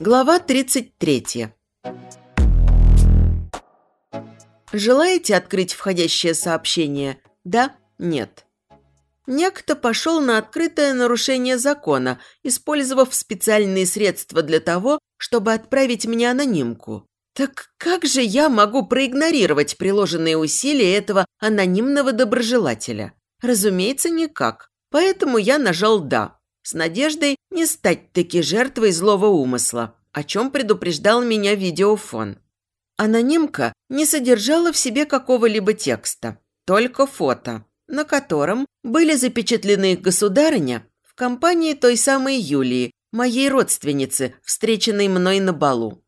Глава 33. Желаете открыть входящее сообщение? Да? Нет? Некто пошел на открытое нарушение закона, использовав специальные средства для того, чтобы отправить мне анонимку. Так как же я могу проигнорировать приложенные усилия этого анонимного доброжелателя? Разумеется, никак. Поэтому я нажал «да», с надеждой не стать таки жертвой злого умысла, о чем предупреждал меня видеофон. Анонимка не содержала в себе какого-либо текста, только фото, на котором были запечатлены государыня в компании той самой Юлии, моей родственницы, встреченной мной на балу.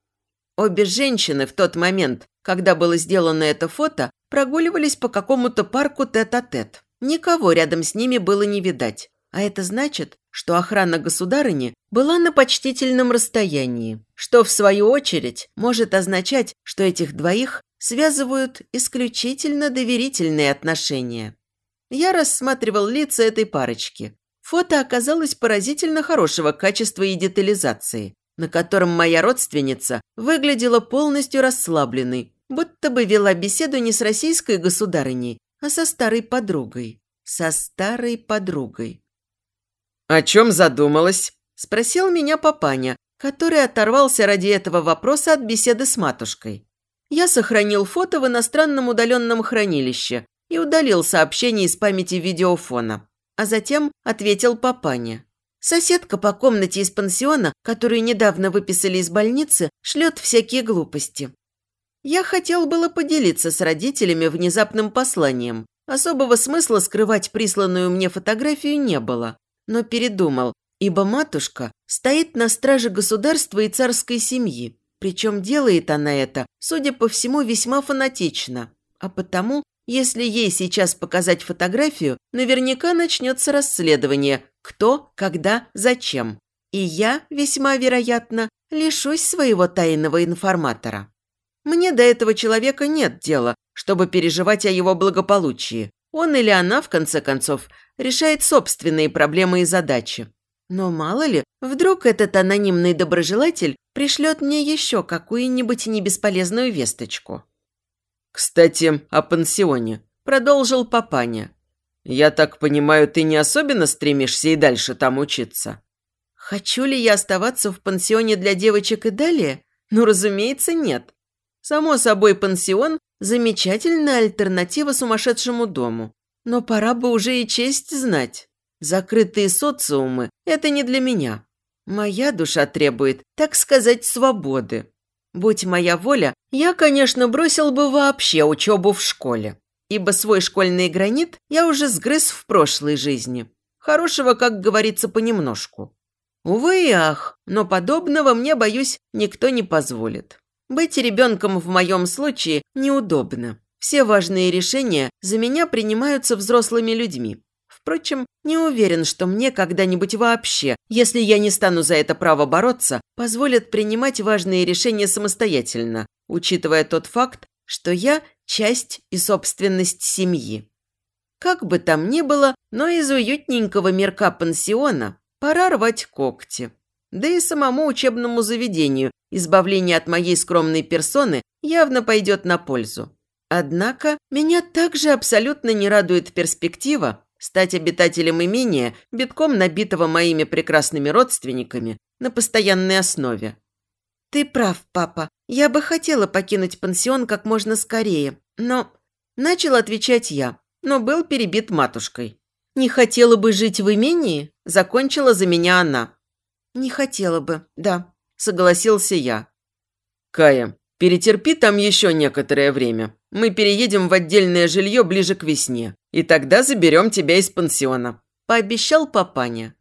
Обе женщины в тот момент, когда было сделано это фото, прогуливались по какому-то парку тет-а-тет. -тет. Никого рядом с ними было не видать. А это значит, что охрана государыни была на почтительном расстоянии, что, в свою очередь, может означать, что этих двоих связывают исключительно доверительные отношения. Я рассматривал лица этой парочки. Фото оказалось поразительно хорошего качества и детализации, на котором моя родственница выглядела полностью расслабленной, будто бы вела беседу не с российской государыней, а со старой подругой. Со старой подругой. «О чем задумалась?» – спросил меня папаня, который оторвался ради этого вопроса от беседы с матушкой. Я сохранил фото в иностранном удаленном хранилище и удалил сообщение из памяти видеофона, а затем ответил папаня. Соседка по комнате из пансиона, которую недавно выписали из больницы, шлет всякие глупости. Я хотел было поделиться с родителями внезапным посланием. Особого смысла скрывать присланную мне фотографию не было но передумал, ибо матушка стоит на страже государства и царской семьи, причем делает она это, судя по всему, весьма фанатично. А потому, если ей сейчас показать фотографию, наверняка начнется расследование «кто, когда, зачем». И я, весьма вероятно, лишусь своего тайного информатора. Мне до этого человека нет дела, чтобы переживать о его благополучии. Он или она, в конце концов, решает собственные проблемы и задачи. Но мало ли, вдруг этот анонимный доброжелатель пришлет мне еще какую-нибудь небесполезную весточку. «Кстати, о пансионе», – продолжил папаня. «Я так понимаю, ты не особенно стремишься и дальше там учиться?» «Хочу ли я оставаться в пансионе для девочек и далее? Ну, разумеется, нет. Само собой, пансион – замечательная альтернатива сумасшедшему дому. Но пора бы уже и честь знать. Закрытые социумы – это не для меня. Моя душа требует, так сказать, свободы. Будь моя воля, я, конечно, бросил бы вообще учебу в школе. Ибо свой школьный гранит я уже сгрыз в прошлой жизни. Хорошего, как говорится, понемножку. Увы и ах, но подобного мне, боюсь, никто не позволит. Быть ребенком в моем случае неудобно. Все важные решения за меня принимаются взрослыми людьми. Впрочем, не уверен, что мне когда-нибудь вообще, если я не стану за это право бороться, позволят принимать важные решения самостоятельно, учитывая тот факт, что я – часть и собственность семьи. Как бы там ни было, но из уютненького мирка пансиона пора рвать когти. Да и самому учебному заведению избавление от моей скромной персоны явно пойдет на пользу. Однако меня также абсолютно не радует перспектива стать обитателем имения, битком набитого моими прекрасными родственниками на постоянной основе. «Ты прав, папа. Я бы хотела покинуть пансион как можно скорее, но...» Начал отвечать я, но был перебит матушкой. «Не хотела бы жить в имении?» Закончила за меня она. «Не хотела бы, да», – согласился я. «Кая, перетерпи там еще некоторое время. Мы переедем в отдельное жилье ближе к весне, и тогда заберем тебя из пансиона», – пообещал папаня.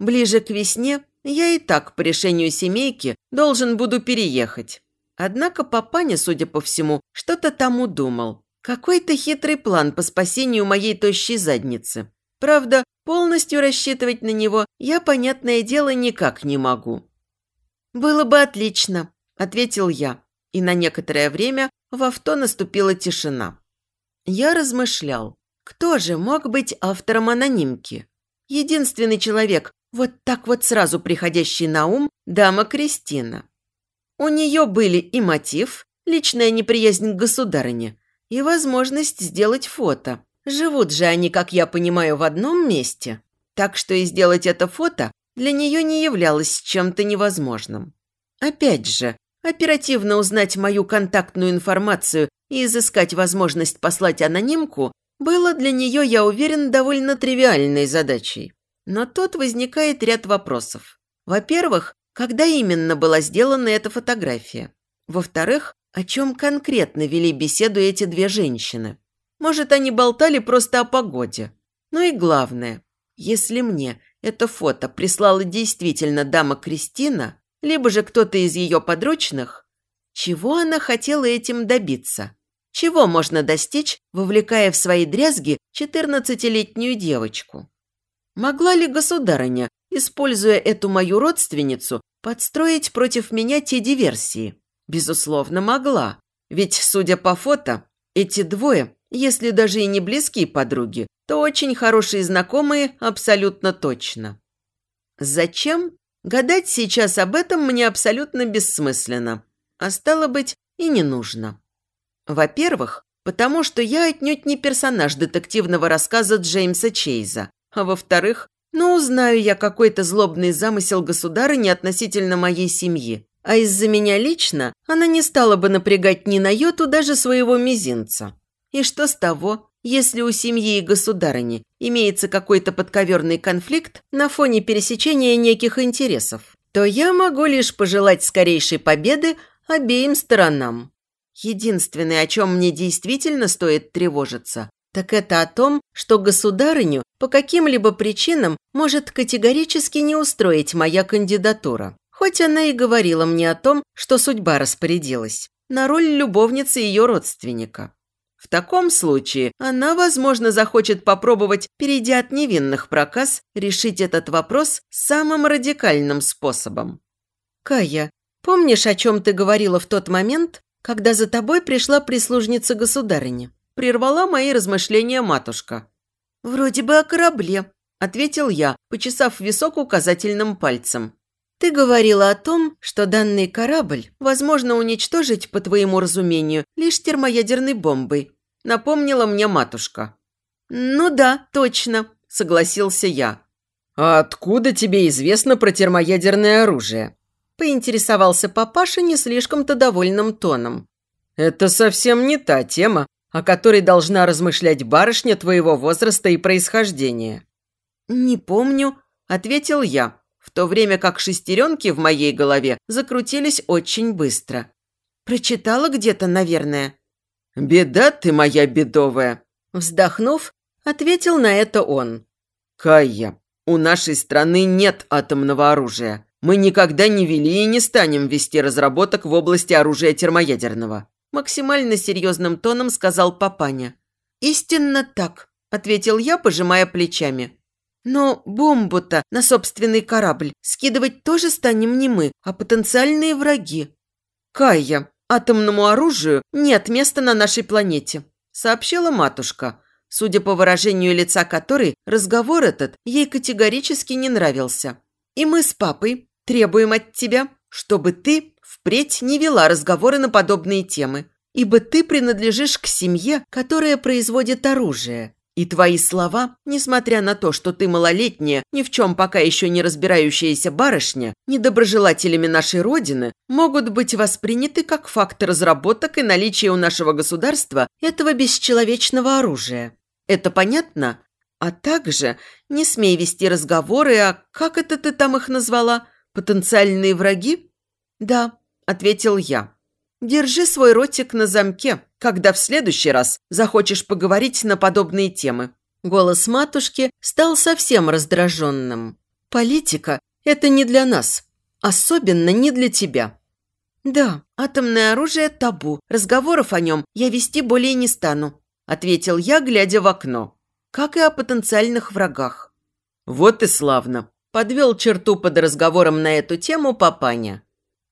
«Ближе к весне я и так по решению семейки должен буду переехать. Однако папаня, судя по всему, что-то там удумал. Какой-то хитрый план по спасению моей тощей задницы. Правда, полностью рассчитывать на него я, понятное дело, никак не могу». «Было бы отлично», – ответил я и на некоторое время в авто наступила тишина. Я размышлял, кто же мог быть автором анонимки? Единственный человек, Вот так вот сразу приходящий на ум дама Кристина. У нее были и мотив, личная неприязнь к государыне, и возможность сделать фото. Живут же они, как я понимаю, в одном месте. Так что и сделать это фото для нее не являлось чем-то невозможным. Опять же, оперативно узнать мою контактную информацию и изыскать возможность послать анонимку было для нее, я уверен, довольно тривиальной задачей. Но тут возникает ряд вопросов. Во-первых, когда именно была сделана эта фотография? Во-вторых, о чем конкретно вели беседу эти две женщины? Может, они болтали просто о погоде? Ну и главное, если мне это фото прислала действительно дама Кристина, либо же кто-то из ее подручных, чего она хотела этим добиться? Чего можно достичь, вовлекая в свои дрязги 14-летнюю девочку? Могла ли государыня, используя эту мою родственницу, подстроить против меня те диверсии? Безусловно, могла. Ведь, судя по фото, эти двое, если даже и не близкие подруги, то очень хорошие знакомые абсолютно точно. Зачем? Гадать сейчас об этом мне абсолютно бессмысленно, а стало быть и не нужно. Во-первых, потому что я отнюдь не персонаж детективного рассказа Джеймса Чейза, а во-вторых, ну узнаю я какой-то злобный замысел государыни относительно моей семьи, а из-за меня лично она не стала бы напрягать ни на йоту даже своего мизинца. И что с того, если у семьи и государыни имеется какой-то подковерный конфликт на фоне пересечения неких интересов, то я могу лишь пожелать скорейшей победы обеим сторонам. Единственное, о чем мне действительно стоит тревожиться, так это о том, что государыню по каким-либо причинам может категорически не устроить моя кандидатура. Хоть она и говорила мне о том, что судьба распорядилась, на роль любовницы ее родственника. В таком случае она, возможно, захочет попробовать, перейдя от невинных проказ, решить этот вопрос самым радикальным способом. «Кая, помнишь, о чем ты говорила в тот момент, когда за тобой пришла прислужница государыни?» Прервала мои размышления матушка. «Вроде бы о корабле», – ответил я, почесав висок указательным пальцем. «Ты говорила о том, что данный корабль возможно уничтожить, по твоему разумению, лишь термоядерной бомбой», – напомнила мне матушка. «Ну да, точно», – согласился я. «А откуда тебе известно про термоядерное оружие?» – поинтересовался папаша не слишком-то довольным тоном. «Это совсем не та тема, о которой должна размышлять барышня твоего возраста и происхождения». «Не помню», – ответил я в то время как шестеренки в моей голове закрутились очень быстро. Прочитала где-то, наверное. «Беда ты моя бедовая!» Вздохнув, ответил на это он. «Кайя, у нашей страны нет атомного оружия. Мы никогда не вели и не станем вести разработок в области оружия термоядерного», максимально серьезным тоном сказал папаня. «Истинно так», – ответил я, пожимая плечами. Но бомбу-то на собственный корабль скидывать тоже станем не мы, а потенциальные враги. Кайя, атомному оружию нет места на нашей планете, сообщила матушка, судя по выражению лица которой разговор этот ей категорически не нравился. И мы с папой требуем от тебя, чтобы ты впредь не вела разговоры на подобные темы, ибо ты принадлежишь к семье, которая производит оружие, и твои слова, несмотря на то, что ты малолетняя, ни в чем пока еще не разбирающаяся барышня, недоброжелателями нашей Родины, могут быть восприняты как факт разработок и наличия у нашего государства этого бесчеловечного оружия. Это понятно? А также не смей вести разговоры о, как это ты там их назвала, потенциальные враги? Да, ответил я. Держи свой ротик на замке, когда в следующий раз захочешь поговорить на подобные темы». Голос матушки стал совсем раздраженным. «Политика – это не для нас, особенно не для тебя». «Да, атомное оружие – табу, разговоров о нем я вести более не стану», – ответил я, глядя в окно. «Как и о потенциальных врагах». «Вот и славно», – подвел черту под разговором на эту тему папаня.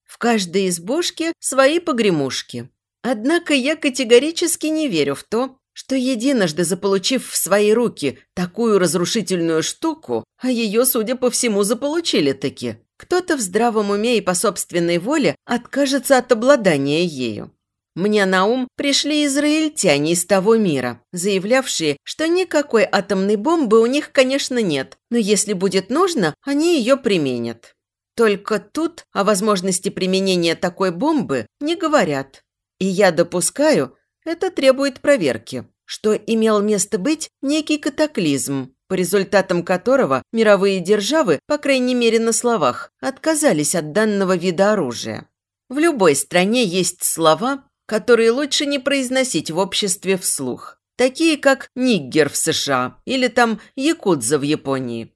В каждой избушке свои погремушки. Однако я категорически не верю в то, что единожды заполучив в свои руки такую разрушительную штуку, а ее, судя по всему, заполучили таки, кто-то в здравом уме и по собственной воле откажется от обладания ею. Мне на ум пришли израильтяне из того мира, заявлявшие, что никакой атомной бомбы у них, конечно, нет, но если будет нужно, они ее применят. Только тут о возможности применения такой бомбы не говорят. И я допускаю, это требует проверки, что имел место быть некий катаклизм, по результатам которого мировые державы, по крайней мере на словах, отказались от данного вида оружия. В любой стране есть слова, которые лучше не произносить в обществе вслух, такие как «ниггер» в США или там «якудза» в Японии.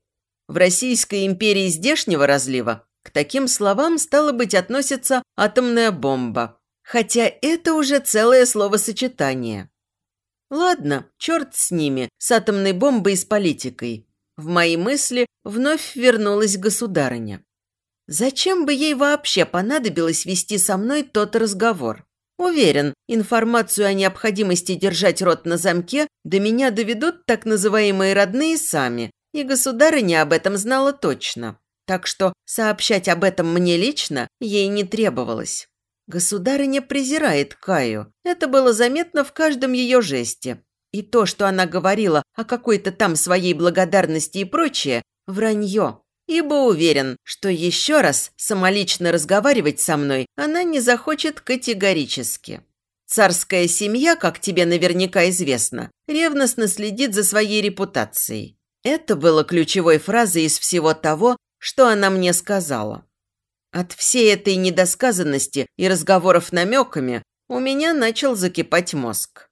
В Российской империи здешнего разлива к таким словам, стало быть, относится атомная бомба, хотя это уже целое словосочетание. Ладно, черт с ними, с атомной бомбой и с политикой. В мои мысли вновь вернулась государыня. Зачем бы ей вообще понадобилось вести со мной тот разговор? Уверен, информацию о необходимости держать рот на замке до меня доведут так называемые родные сами, и государыня об этом знала точно. Так что сообщать об этом мне лично ей не требовалось. Государыня презирает Каю. Это было заметно в каждом ее жесте. И то, что она говорила о какой-то там своей благодарности и прочее, вранье. Ибо уверен, что еще раз самолично разговаривать со мной она не захочет категорически. Царская семья, как тебе наверняка известно, ревностно следит за своей репутацией. Это было ключевой фразой из всего того, что она мне сказала. От всей этой недосказанности и разговоров намеками у меня начал закипать мозг.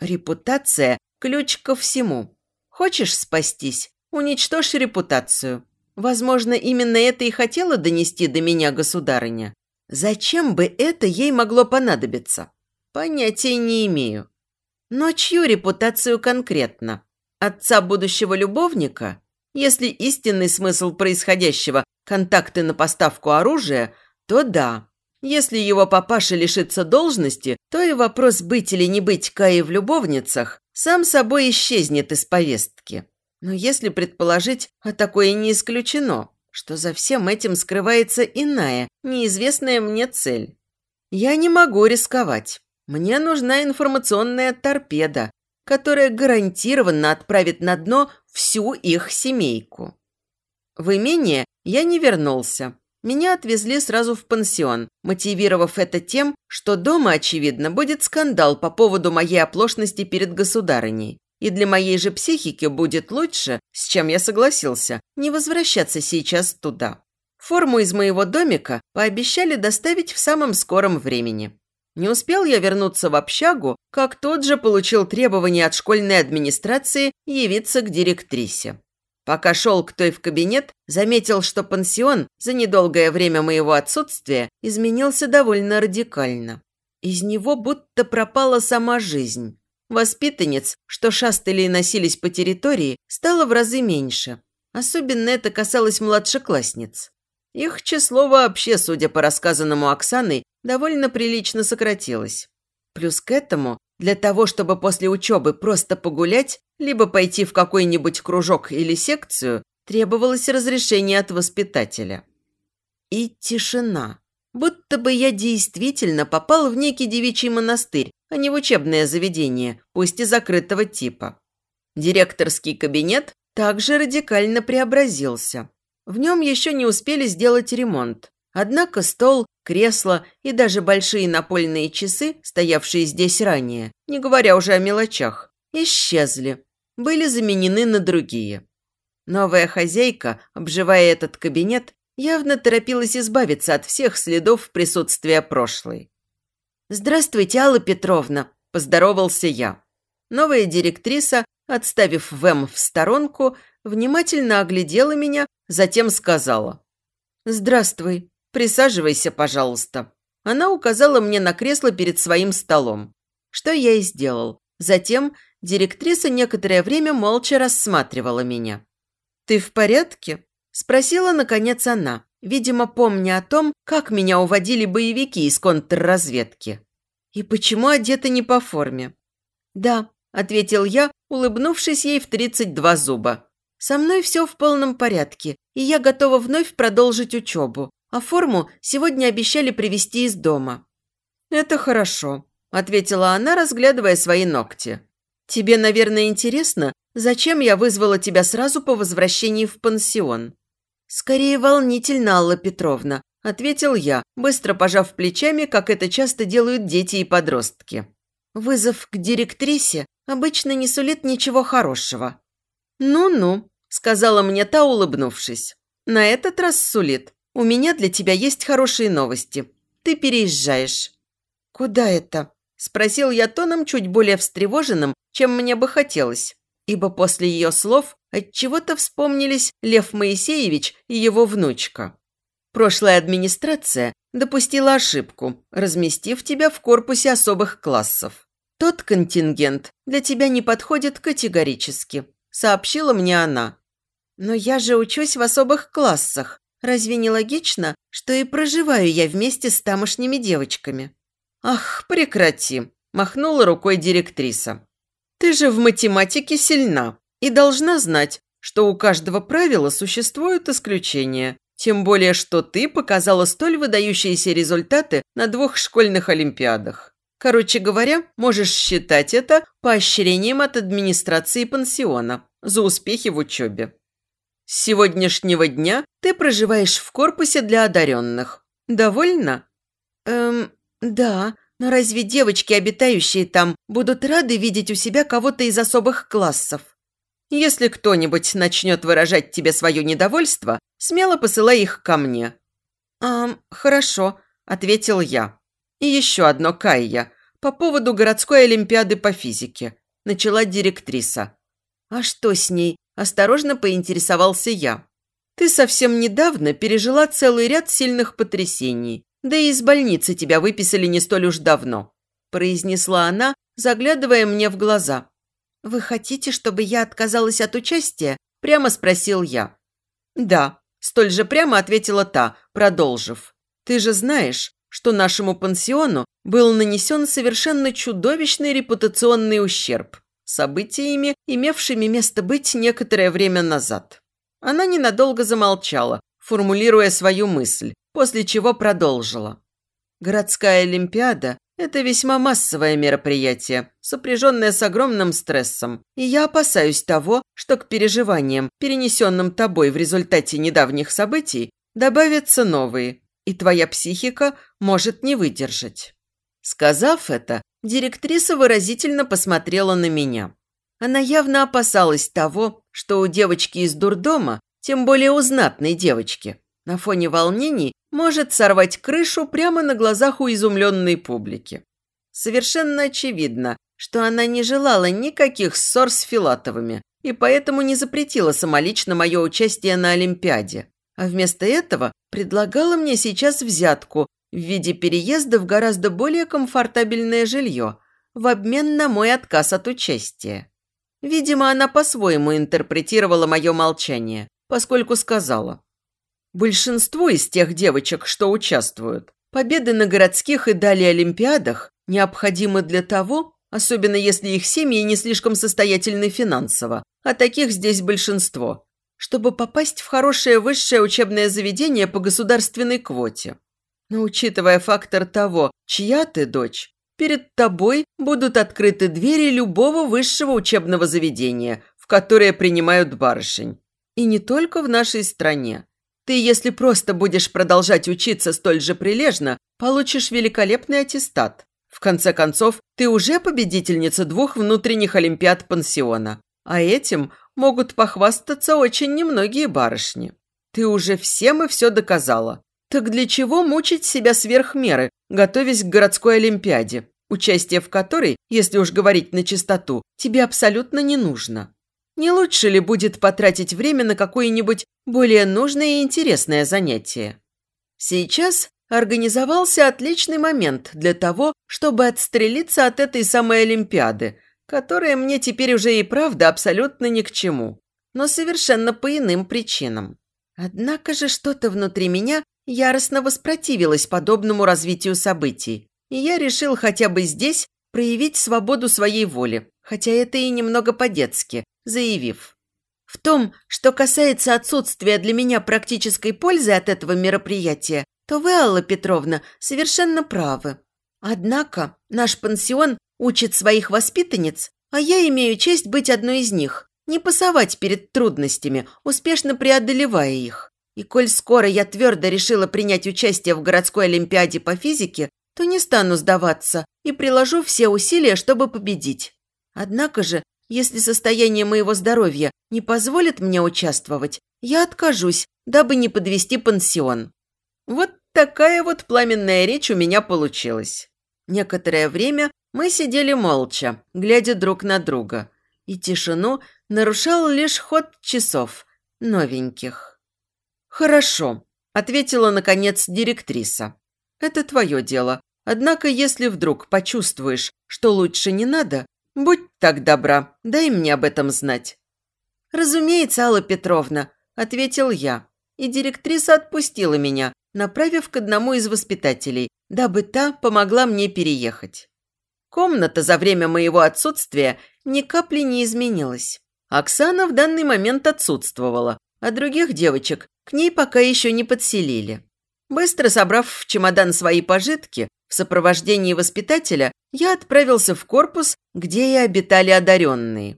Репутация – ключ ко всему. Хочешь спастись – уничтожь репутацию. Возможно, именно это и хотела донести до меня государыня. Зачем бы это ей могло понадобиться? Понятия не имею. Но чью репутацию конкретно? Отца будущего любовника? Если истинный смысл происходящего – контакты на поставку оружия, то да. Если его папаша лишится должности, то и вопрос быть или не быть Каи в любовницах сам собой исчезнет из повестки. Но если предположить, а такое не исключено, что за всем этим скрывается иная, неизвестная мне цель. Я не могу рисковать. Мне нужна информационная торпеда, которая гарантированно отправит на дно всю их семейку. В имение я не вернулся. Меня отвезли сразу в пансион, мотивировав это тем, что дома, очевидно, будет скандал по поводу моей оплошности перед государыней. И для моей же психики будет лучше, с чем я согласился, не возвращаться сейчас туда. Форму из моего домика пообещали доставить в самом скором времени. Не успел я вернуться в общагу, как тот же получил требование от школьной администрации явиться к директрисе. Пока шел к той в кабинет, заметил, что пансион за недолгое время моего отсутствия изменился довольно радикально. Из него будто пропала сама жизнь. Воспитанниц, что шастали и носились по территории, стало в разы меньше. Особенно это касалось младшеклассниц. Их число вообще, судя по рассказанному Оксаной, довольно прилично сократилось. Плюс к этому, для того, чтобы после учебы просто погулять, либо пойти в какой-нибудь кружок или секцию, требовалось разрешение от воспитателя. И тишина. Будто бы я действительно попал в некий девичий монастырь, а не в учебное заведение, пусть и закрытого типа. Директорский кабинет также радикально преобразился. В нем еще не успели сделать ремонт. Однако стол, кресло и даже большие напольные часы, стоявшие здесь ранее, не говоря уже о мелочах, исчезли, были заменены на другие. Новая хозяйка, обживая этот кабинет, явно торопилась избавиться от всех следов присутствия прошлой. «Здравствуйте, Алла Петровна», – поздоровался я. Новая директриса, отставив Вэм в сторонку, внимательно оглядела меня, затем сказала. «Здравствуй. Присаживайся, пожалуйста». Она указала мне на кресло перед своим столом. Что я и сделал. Затем директриса некоторое время молча рассматривала меня. «Ты в порядке?» – спросила, наконец, она, видимо, помня о том, как меня уводили боевики из контрразведки. «И почему одета не по форме?» «Да, – ответил я, улыбнувшись ей в 32 зуба. «Со мной все в полном порядке, и я готова вновь продолжить учебу, а форму сегодня обещали привезти из дома». «Это хорошо», – ответила она, разглядывая свои ногти. «Тебе, наверное, интересно, зачем я вызвала тебя сразу по возвращении в пансион?» «Скорее волнительно, Алла Петровна», – ответил я, быстро пожав плечами, как это часто делают дети и подростки. «Вызов к директрисе обычно не сулит ничего хорошего». «Ну-ну», – сказала мне та, улыбнувшись. «На этот раз сулит. У меня для тебя есть хорошие новости. Ты переезжаешь». «Куда это?» – спросил я тоном чуть более встревоженным, чем мне бы хотелось, ибо после ее слов отчего-то вспомнились Лев Моисеевич и его внучка. Прошлая администрация допустила ошибку, разместив тебя в корпусе особых классов. Тот контингент для тебя не подходит категорически, сообщила мне она. Но я же учусь в особых классах. Разве не логично, что и проживаю я вместе с тамошними девочками? Ах, прекрати, махнула рукой директриса. Ты же в математике сильна и должна знать, что у каждого правила существуют исключения. Тем более, что ты показала столь выдающиеся результаты на двух школьных олимпиадах. Короче говоря, можешь считать это поощрением от администрации пансиона за успехи в учебе. С сегодняшнего дня ты проживаешь в корпусе для одаренных. Довольна? Эм, да, но разве девочки, обитающие там, будут рады видеть у себя кого-то из особых классов? Если кто-нибудь начнет выражать тебе свое недовольство, смело посылай их ко мне». «А, хорошо», – ответил я. «И еще одно, Кайя, по поводу городской олимпиады по физике», – начала директриса. «А что с ней?» – осторожно поинтересовался я. «Ты совсем недавно пережила целый ряд сильных потрясений, да и из больницы тебя выписали не столь уж давно», – произнесла она, заглядывая мне в глаза. «Вы хотите, чтобы я отказалась от участия?» – прямо спросил я. «Да», – столь же прямо ответила та, продолжив. «Ты же знаешь, что нашему пансиону был нанесен совершенно чудовищный репутационный ущерб событиями, имевшими место быть некоторое время назад». Она ненадолго замолчала, формулируя свою мысль, после чего продолжила. Городская Олимпиада это весьма массовое мероприятие, сопряженное с огромным стрессом, и я опасаюсь того, что к переживаниям, перенесенным тобой в результате недавних событий, добавятся новые, и твоя психика может не выдержать». Сказав это, директриса выразительно посмотрела на меня. Она явно опасалась того, что у девочки из дурдома, тем более у знатной девочки, на фоне волнений может сорвать крышу прямо на глазах у изумленной публики. Совершенно очевидно, что она не желала никаких ссор с Филатовыми и поэтому не запретила самолично мое участие на Олимпиаде, а вместо этого предлагала мне сейчас взятку в виде переезда в гораздо более комфортабельное жилье в обмен на мой отказ от участия. Видимо, она по-своему интерпретировала мое молчание, поскольку сказала – Большинству из тех девочек, что участвуют, победы на городских и далее олимпиадах необходимы для того, особенно если их семьи не слишком состоятельны финансово, а таких здесь большинство, чтобы попасть в хорошее высшее учебное заведение по государственной квоте. Но учитывая фактор того, чья ты дочь, перед тобой будут открыты двери любого высшего учебного заведения, в которое принимают барышень. И не только в нашей стране. Ты, если просто будешь продолжать учиться столь же прилежно, получишь великолепный аттестат. В конце концов, ты уже победительница двух внутренних олимпиад пансиона. А этим могут похвастаться очень немногие барышни. Ты уже всем и все доказала. Так для чего мучить себя сверх меры, готовясь к городской олимпиаде, участие в которой, если уж говорить на чистоту, тебе абсолютно не нужно? Не лучше ли будет потратить время на какое-нибудь более нужное и интересное занятие? Сейчас организовался отличный момент для того, чтобы отстрелиться от этой самой Олимпиады, которая мне теперь уже и правда абсолютно ни к чему, но совершенно по иным причинам. Однако же что-то внутри меня яростно воспротивилось подобному развитию событий, и я решил хотя бы здесь проявить свободу своей воли хотя это и немного по-детски, заявив. В том, что касается отсутствия для меня практической пользы от этого мероприятия, то вы, Алла Петровна, совершенно правы. Однако наш пансион учит своих воспитанниц, а я имею честь быть одной из них, не пасовать перед трудностями, успешно преодолевая их. И коль скоро я твердо решила принять участие в городской олимпиаде по физике, то не стану сдаваться и приложу все усилия, чтобы победить. Однако же, если состояние моего здоровья не позволит мне участвовать, я откажусь, дабы не подвести пансион. Вот такая вот пламенная речь у меня получилась. Некоторое время мы сидели молча, глядя друг на друга, и тишину нарушал лишь ход часов, новеньких. «Хорошо», – ответила, наконец, директриса. «Это твое дело. Однако, если вдруг почувствуешь, что лучше не надо, будь так добра, дай мне об этом знать». «Разумеется, Алла Петровна», – ответил я. И директриса отпустила меня, направив к одному из воспитателей, дабы та помогла мне переехать. Комната за время моего отсутствия ни капли не изменилась. Оксана в данный момент отсутствовала, а других девочек к ней пока еще не подселили. Быстро собрав в чемодан свои пожитки, в сопровождении воспитателя я отправился в корпус, где и обитали одаренные.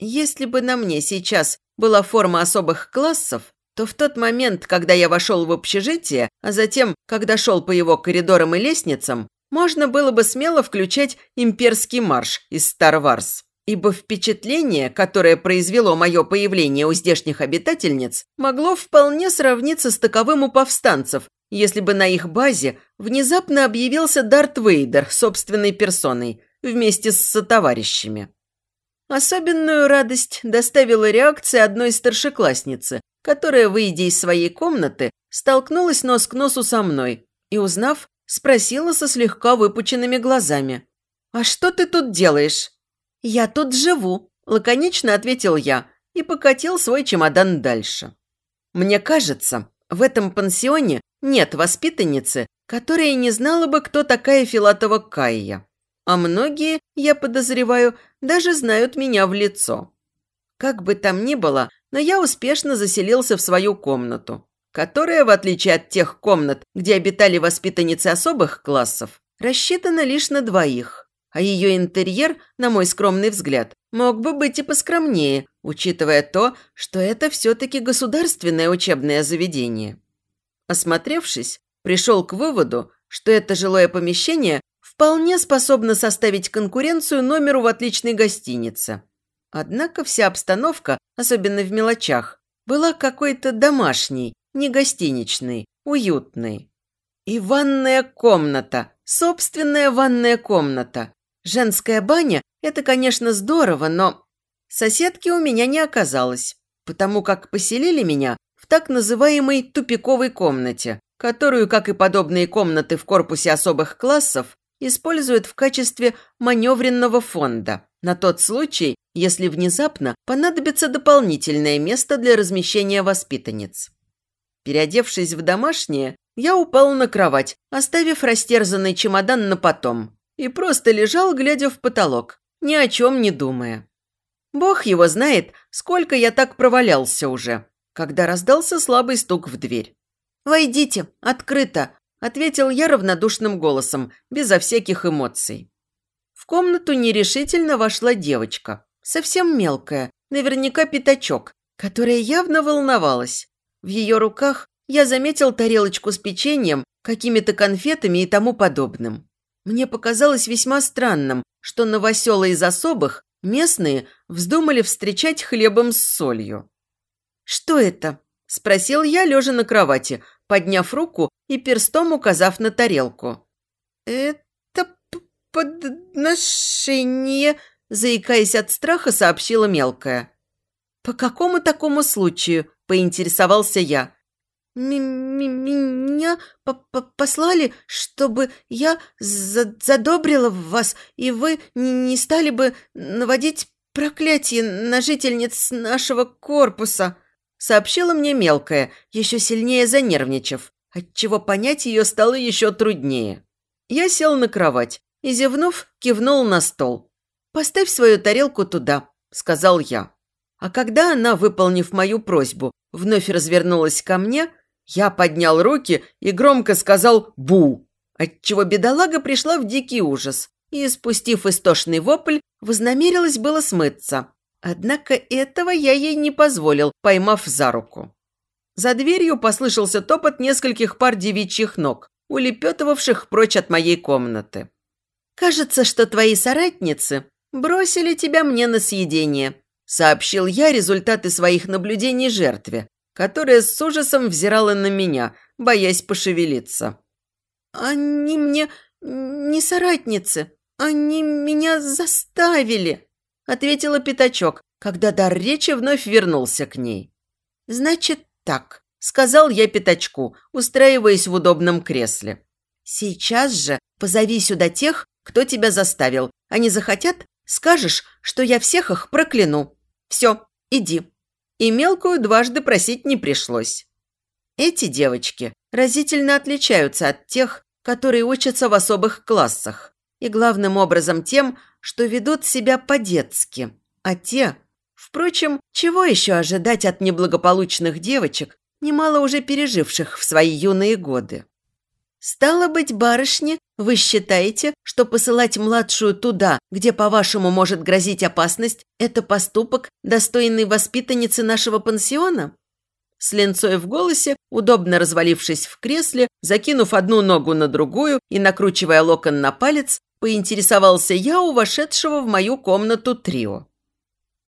Если бы на мне сейчас была форма особых классов, то в тот момент, когда я вошел в общежитие, а затем, когда шел по его коридорам и лестницам, можно было бы смело включать имперский марш из Star Wars ибо впечатление, которое произвело мое появление у здешних обитательниц, могло вполне сравниться с таковым у повстанцев, если бы на их базе внезапно объявился Дарт Вейдер собственной персоной вместе с сотоварищами. Особенную радость доставила реакция одной старшеклассницы, которая, выйдя из своей комнаты, столкнулась нос к носу со мной и, узнав, спросила со слегка выпученными глазами. «А что ты тут делаешь?» «Я тут живу», – лаконично ответил я и покатил свой чемодан дальше. Мне кажется, в этом пансионе нет воспитанницы, которая не знала бы, кто такая Филатова Кайя. А многие, я подозреваю, даже знают меня в лицо. Как бы там ни было, но я успешно заселился в свою комнату, которая, в отличие от тех комнат, где обитали воспитанницы особых классов, рассчитана лишь на двоих а ее интерьер, на мой скромный взгляд, мог бы быть и поскромнее, учитывая то, что это все-таки государственное учебное заведение. Осмотревшись, пришел к выводу, что это жилое помещение вполне способно составить конкуренцию номеру в отличной гостинице. Однако вся обстановка, особенно в мелочах, была какой-то домашней, не гостиничной, уютной. И ванная комната, собственная ванная комната, Женская баня – это, конечно, здорово, но... Соседки у меня не оказалось, потому как поселили меня в так называемой тупиковой комнате, которую, как и подобные комнаты в корпусе особых классов, используют в качестве маневренного фонда на тот случай, если внезапно понадобится дополнительное место для размещения воспитанниц. Переодевшись в домашнее, я упал на кровать, оставив растерзанный чемодан на потом и просто лежал, глядя в потолок, ни о чем не думая. Бог его знает, сколько я так провалялся уже, когда раздался слабый стук в дверь. «Войдите, открыто!» – ответил я равнодушным голосом, безо всяких эмоций. В комнату нерешительно вошла девочка, совсем мелкая, наверняка пятачок, которая явно волновалась. В ее руках я заметил тарелочку с печеньем, какими-то конфетами и тому подобным. Мне показалось весьма странным, что новоселы из особых местные вздумали встречать хлебом с солью. «Что это?» – спросил я, лежа на кровати, подняв руку и перстом указав на тарелку. «Это подношение», – заикаясь от страха, сообщила мелкая. «По какому такому случаю?» – поинтересовался я меня послали, чтобы я задобрила вас, и вы не стали бы наводить проклятие на жительниц нашего корпуса», сообщила мне мелкая, еще сильнее занервничав, отчего понять ее стало еще труднее. Я сел на кровать и, зевнув, кивнул на стол. поставь свою тарелку туда», – сказал я. А когда она, выполнив мою просьбу, вновь развернулась ко мне, я поднял руки и громко сказал «бу», отчего бедолага пришла в дикий ужас и, спустив истошный вопль, вознамерилась было смыться. Однако этого я ей не позволил, поймав за руку. За дверью послышался топот нескольких пар девичьих ног, улепетывавших прочь от моей комнаты. «Кажется, что твои соратницы бросили тебя мне на съедение», сообщил я результаты своих наблюдений жертве, которая с ужасом взирала на меня, боясь пошевелиться. «Они мне не соратницы, они меня заставили», ответила Пятачок, когда дар речи вновь вернулся к ней. «Значит так», – сказал я Пятачку, устраиваясь в удобном кресле. «Сейчас же позови сюда тех, кто тебя заставил. Они захотят, скажешь, что я всех их прокляну. Все, иди». И мелкую дважды просить не пришлось. Эти девочки разительно отличаются от тех, которые учатся в особых классах. И главным образом тем, что ведут себя по-детски. А те, впрочем, чего еще ожидать от неблагополучных девочек, немало уже переживших в свои юные годы? Стало быть, барышни, вы считаете, что посылать младшую туда, где, по-вашему, может грозить опасность, это поступок, достойный воспитанницы нашего пансиона? С ленцой в голосе, удобно развалившись в кресле, закинув одну ногу на другую и накручивая локон на палец, поинтересовался я у вошедшего в мою комнату трио.